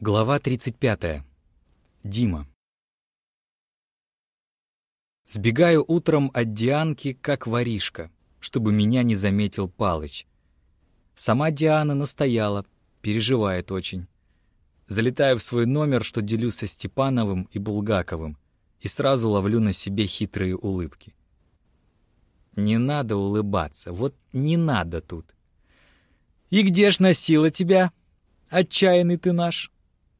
Глава 35. Дима. Сбегаю утром от Дианки, как воришка, чтобы меня не заметил Палыч. Сама Диана настояла, переживает очень. Залетаю в свой номер, что делю со Степановым и Булгаковым, и сразу ловлю на себе хитрые улыбки. Не надо улыбаться, вот не надо тут. «И где ж носила тебя? Отчаянный ты наш!» —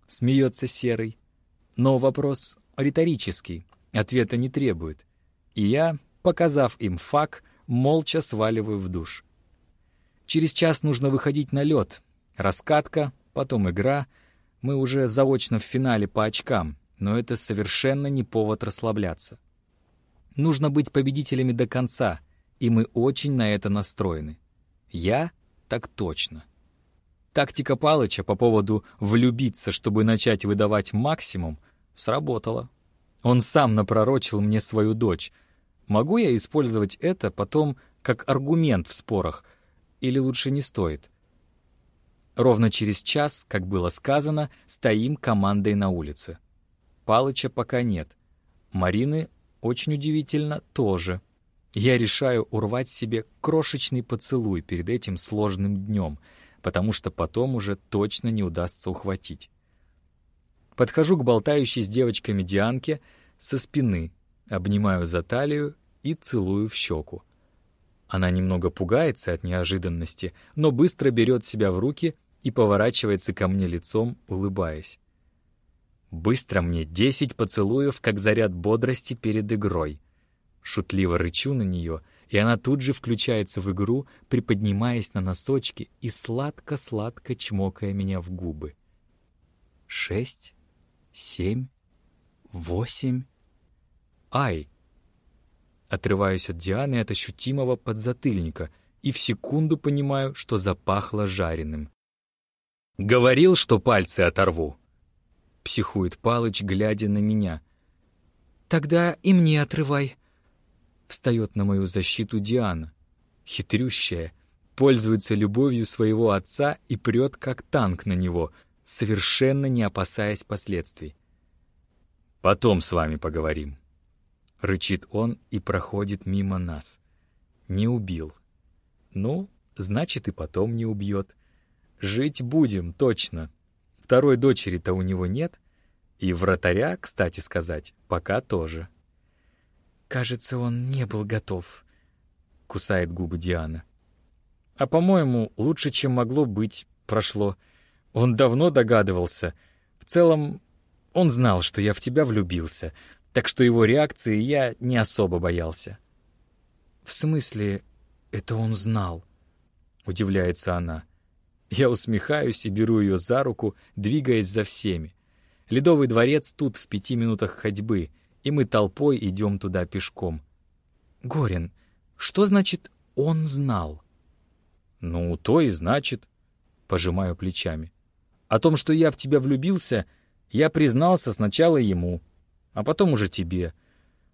смеется Серый. Но вопрос риторический, ответа не требует. И я, показав им фак, молча сваливаю в душ. Через час нужно выходить на лед. Раскатка, потом игра. Мы уже заочно в финале по очкам, но это совершенно не повод расслабляться. Нужно быть победителями до конца, и мы очень на это настроены. Я так точно. Тактика Палыча по поводу «влюбиться, чтобы начать выдавать максимум» сработала. Он сам напророчил мне свою дочь. Могу я использовать это потом как аргумент в спорах? Или лучше не стоит? Ровно через час, как было сказано, стоим командой на улице. Палыча пока нет. Марины, очень удивительно, тоже. Я решаю урвать себе крошечный поцелуй перед этим сложным днем — потому что потом уже точно не удастся ухватить. Подхожу к болтающей с девочками Дианке со спины, обнимаю за талию и целую в щеку. Она немного пугается от неожиданности, но быстро берет себя в руки и поворачивается ко мне лицом, улыбаясь. Быстро мне десять поцелуев, как заряд бодрости перед игрой. Шутливо рычу на нее — и она тут же включается в игру, приподнимаясь на носочки и сладко-сладко чмокая меня в губы. Шесть, семь, восемь. Ай! Отрываюсь от Дианы от ощутимого подзатыльника и в секунду понимаю, что запахло жареным. «Говорил, что пальцы оторву!» Психует Палыч, глядя на меня. «Тогда и мне отрывай!» Встает на мою защиту Диана. Хитрющая, пользуется любовью своего отца и прет как танк на него, совершенно не опасаясь последствий. «Потом с вами поговорим», — рычит он и проходит мимо нас. «Не убил». «Ну, значит, и потом не убьет. Жить будем, точно. Второй дочери-то у него нет, и вратаря, кстати сказать, пока тоже». «Кажется, он не был готов», — кусает губы Диана. «А, по-моему, лучше, чем могло быть, прошло. Он давно догадывался. В целом, он знал, что я в тебя влюбился, так что его реакции я не особо боялся». «В смысле, это он знал?» — удивляется она. Я усмехаюсь и беру ее за руку, двигаясь за всеми. Ледовый дворец тут в пяти минутах ходьбы — и мы толпой идем туда пешком. Горин, что значит «он знал»? Ну, то и значит, пожимаю плечами. О том, что я в тебя влюбился, я признался сначала ему, а потом уже тебе.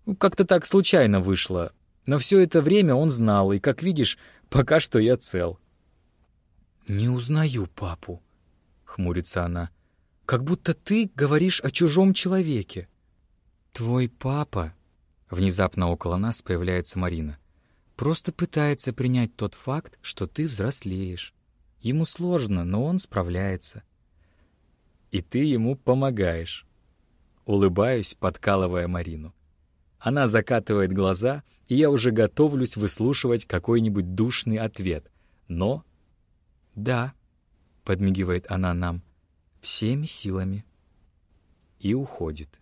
Ну, как-то так случайно вышло, но все это время он знал, и, как видишь, пока что я цел. «Не узнаю папу», — хмурится она. «Как будто ты говоришь о чужом человеке». «Твой папа...» Внезапно около нас появляется Марина. «Просто пытается принять тот факт, что ты взрослеешь. Ему сложно, но он справляется». «И ты ему помогаешь». Улыбаюсь, подкалывая Марину. Она закатывает глаза, и я уже готовлюсь выслушивать какой-нибудь душный ответ. Но... «Да», — подмигивает она нам, — «всеми силами». И уходит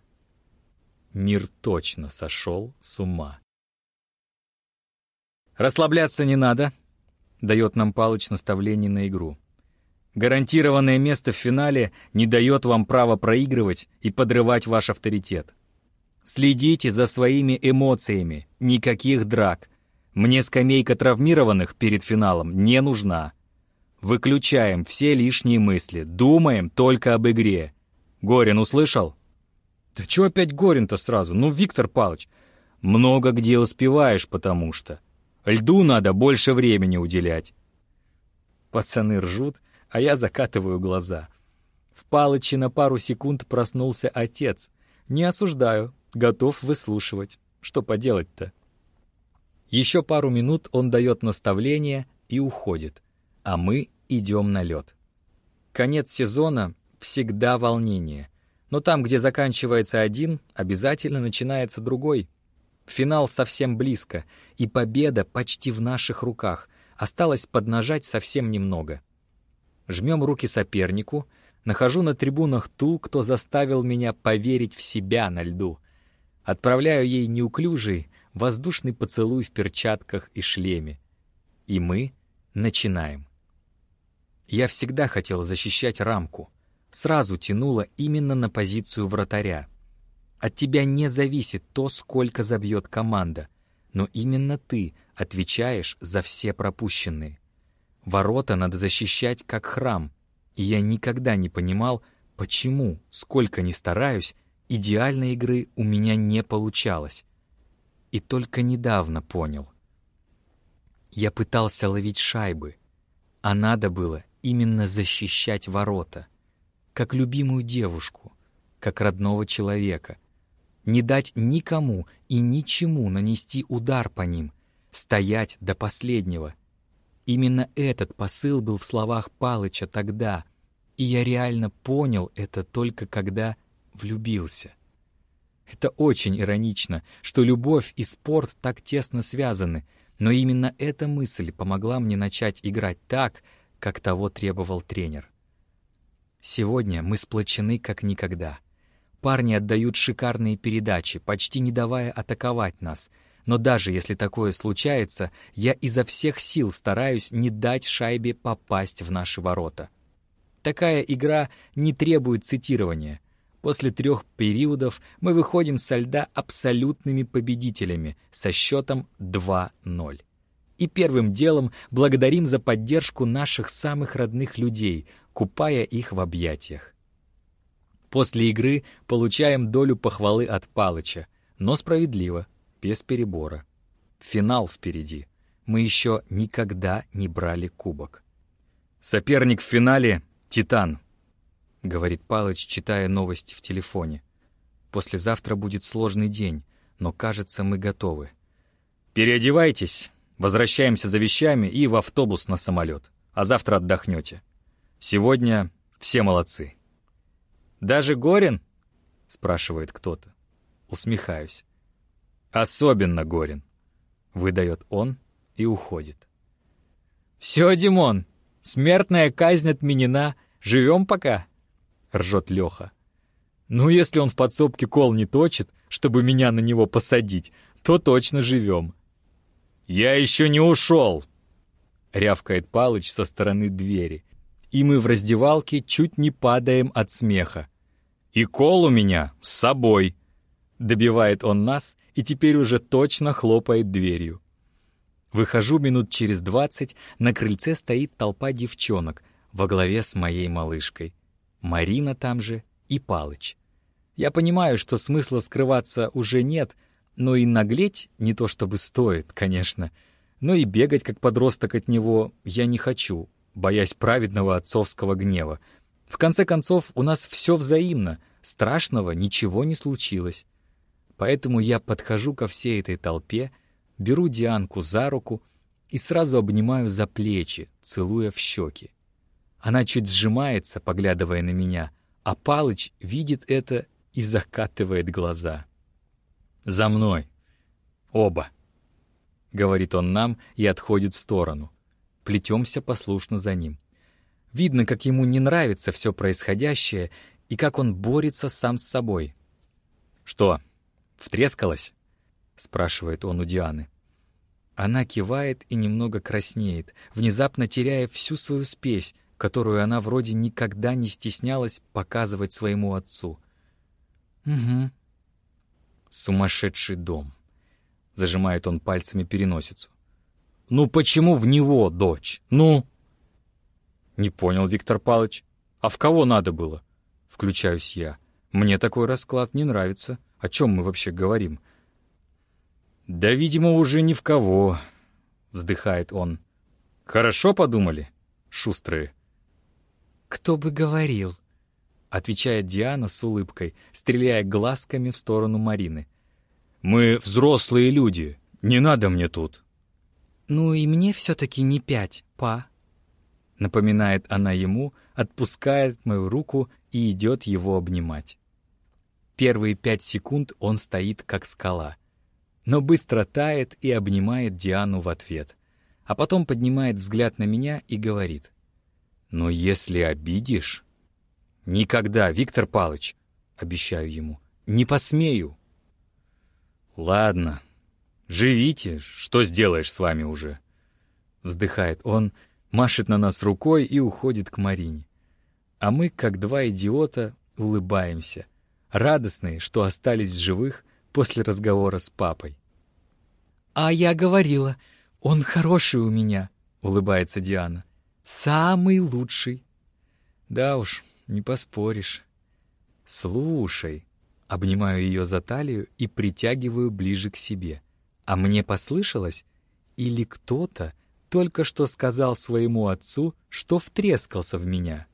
мир точно сошел с ума. «Расслабляться не надо», — дает нам Палыч наставление на игру. «Гарантированное место в финале не дает вам права проигрывать и подрывать ваш авторитет. Следите за своими эмоциями, никаких драк. Мне скамейка травмированных перед финалом не нужна. Выключаем все лишние мысли, думаем только об игре. Горин услышал?» «Да чего опять Горин-то сразу? Ну, Виктор Павлович, много где успеваешь, потому что. Льду надо больше времени уделять». Пацаны ржут, а я закатываю глаза. В Палыче на пару секунд проснулся отец. Не осуждаю, готов выслушивать. Что поделать-то? Еще пару минут он дает наставление и уходит, а мы идем на лед. Конец сезона — всегда волнение, но там, где заканчивается один, обязательно начинается другой. Финал совсем близко, и победа почти в наших руках. Осталось поднажать совсем немного. Жмем руки сопернику, нахожу на трибунах ту, кто заставил меня поверить в себя на льду. Отправляю ей неуклюжий, воздушный поцелуй в перчатках и шлеме. И мы начинаем. Я всегда хотел защищать рамку. Сразу тянуло именно на позицию вратаря. От тебя не зависит то, сколько забьет команда, но именно ты отвечаешь за все пропущенные. Ворота надо защищать как храм, и я никогда не понимал, почему, сколько ни стараюсь, идеальной игры у меня не получалось и только недавно понял. Я пытался ловить шайбы, а надо было именно защищать ворота, как любимую девушку, как родного человека, не дать никому и ничему нанести удар по ним, стоять до последнего. Именно этот посыл был в словах Палыча тогда, и я реально понял это только когда влюбился. Это очень иронично, что любовь и спорт так тесно связаны, но именно эта мысль помогла мне начать играть так, как того требовал тренер. Сегодня мы сплочены как никогда. Парни отдают шикарные передачи, почти не давая атаковать нас. Но даже если такое случается, я изо всех сил стараюсь не дать шайбе попасть в наши ворота. Такая игра не требует цитирования — После трех периодов мы выходим со льда абсолютными победителями со счетом 2-0. И первым делом благодарим за поддержку наших самых родных людей, купая их в объятиях. После игры получаем долю похвалы от Палыча, но справедливо, без перебора. Финал впереди. Мы еще никогда не брали кубок. Соперник в финале — Титан —— говорит Палыч, читая новости в телефоне. «Послезавтра будет сложный день, но, кажется, мы готовы». «Переодевайтесь, возвращаемся за вещами и в автобус на самолет, а завтра отдохнете. Сегодня все молодцы». «Даже Горин?» — спрашивает кто-то. Усмехаюсь. «Особенно Горин», — выдает он и уходит. «Все, Димон, смертная казнь отменена, живем пока». — ржет Леха. «Ну, если он в подсобке кол не точит, чтобы меня на него посадить, то точно живем». «Я еще не ушел!» — рявкает Палыч со стороны двери. И мы в раздевалке чуть не падаем от смеха. «И кол у меня с собой!» Добивает он нас и теперь уже точно хлопает дверью. Выхожу минут через двадцать, на крыльце стоит толпа девчонок во главе с моей малышкой. Марина там же и Палыч. Я понимаю, что смысла скрываться уже нет, но и наглеть не то чтобы стоит, конечно. Но и бегать как подросток от него я не хочу, боясь праведного отцовского гнева. В конце концов, у нас все взаимно, страшного ничего не случилось. Поэтому я подхожу ко всей этой толпе, беру Дианку за руку и сразу обнимаю за плечи, целуя в щеки. Она чуть сжимается, поглядывая на меня, а Палыч видит это и закатывает глаза. «За мной! Оба!» — говорит он нам и отходит в сторону. Плетемся послушно за ним. Видно, как ему не нравится все происходящее и как он борется сам с собой. «Что, втрескалась?» — спрашивает он у Дианы. Она кивает и немного краснеет, внезапно теряя всю свою спесь, которую она вроде никогда не стеснялась показывать своему отцу. «Угу». «Сумасшедший дом», — зажимает он пальцами переносицу. «Ну почему в него, дочь? Ну?» «Не понял, Виктор Палыч. А в кого надо было?» Включаюсь я. «Мне такой расклад не нравится. О чем мы вообще говорим?» «Да, видимо, уже ни в кого», — вздыхает он. «Хорошо подумали, шустрые?» «Кто бы говорил?» — отвечает Диана с улыбкой, стреляя глазками в сторону Марины. «Мы взрослые люди, не надо мне тут». «Ну и мне все-таки не пять, па», — напоминает она ему, отпускает мою руку и идет его обнимать. Первые пять секунд он стоит как скала, но быстро тает и обнимает Диану в ответ, а потом поднимает взгляд на меня и говорит. «Но если обидишь...» «Никогда, Виктор Палыч!» — обещаю ему. «Не посмею!» «Ладно, живите, что сделаешь с вами уже?» Вздыхает он, машет на нас рукой и уходит к Марине. А мы, как два идиота, улыбаемся, радостные, что остались в живых после разговора с папой. «А я говорила, он хороший у меня», — улыбается Диана. «Самый лучший». «Да уж, не поспоришь». «Слушай», — обнимаю ее за талию и притягиваю ближе к себе. А мне послышалось? Или кто-то только что сказал своему отцу, что втрескался в меня?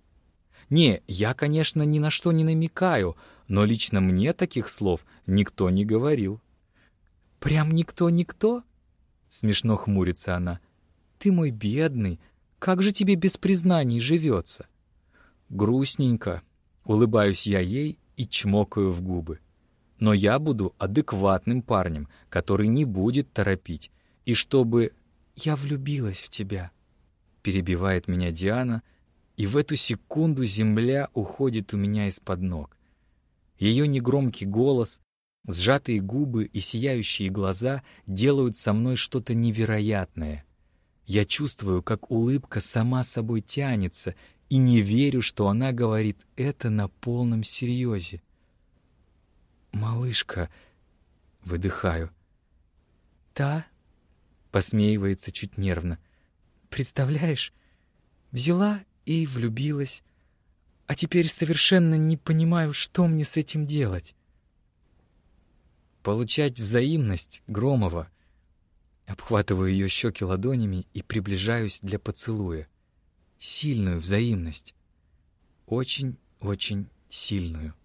Не, я, конечно, ни на что не намекаю, но лично мне таких слов никто не говорил. «Прям никто-никто?» — смешно хмурится она. «Ты мой бедный, как же тебе без признаний живется?» «Грустненько», — улыбаюсь я ей и чмокаю в губы. «Но я буду адекватным парнем, который не будет торопить, и чтобы...» «Я влюбилась в тебя», — перебивает меня Диана — и в эту секунду земля уходит у меня из-под ног. Ее негромкий голос, сжатые губы и сияющие глаза делают со мной что-то невероятное. Я чувствую, как улыбка сама собой тянется, и не верю, что она говорит это на полном серьезе. «Малышка», — выдыхаю. «Та?» — посмеивается чуть нервно. «Представляешь, взяла и влюбилась. А теперь совершенно не понимаю, что мне с этим делать. Получать взаимность Громова. Обхватываю ее щеки ладонями и приближаюсь для поцелуя. Сильную взаимность. Очень-очень сильную.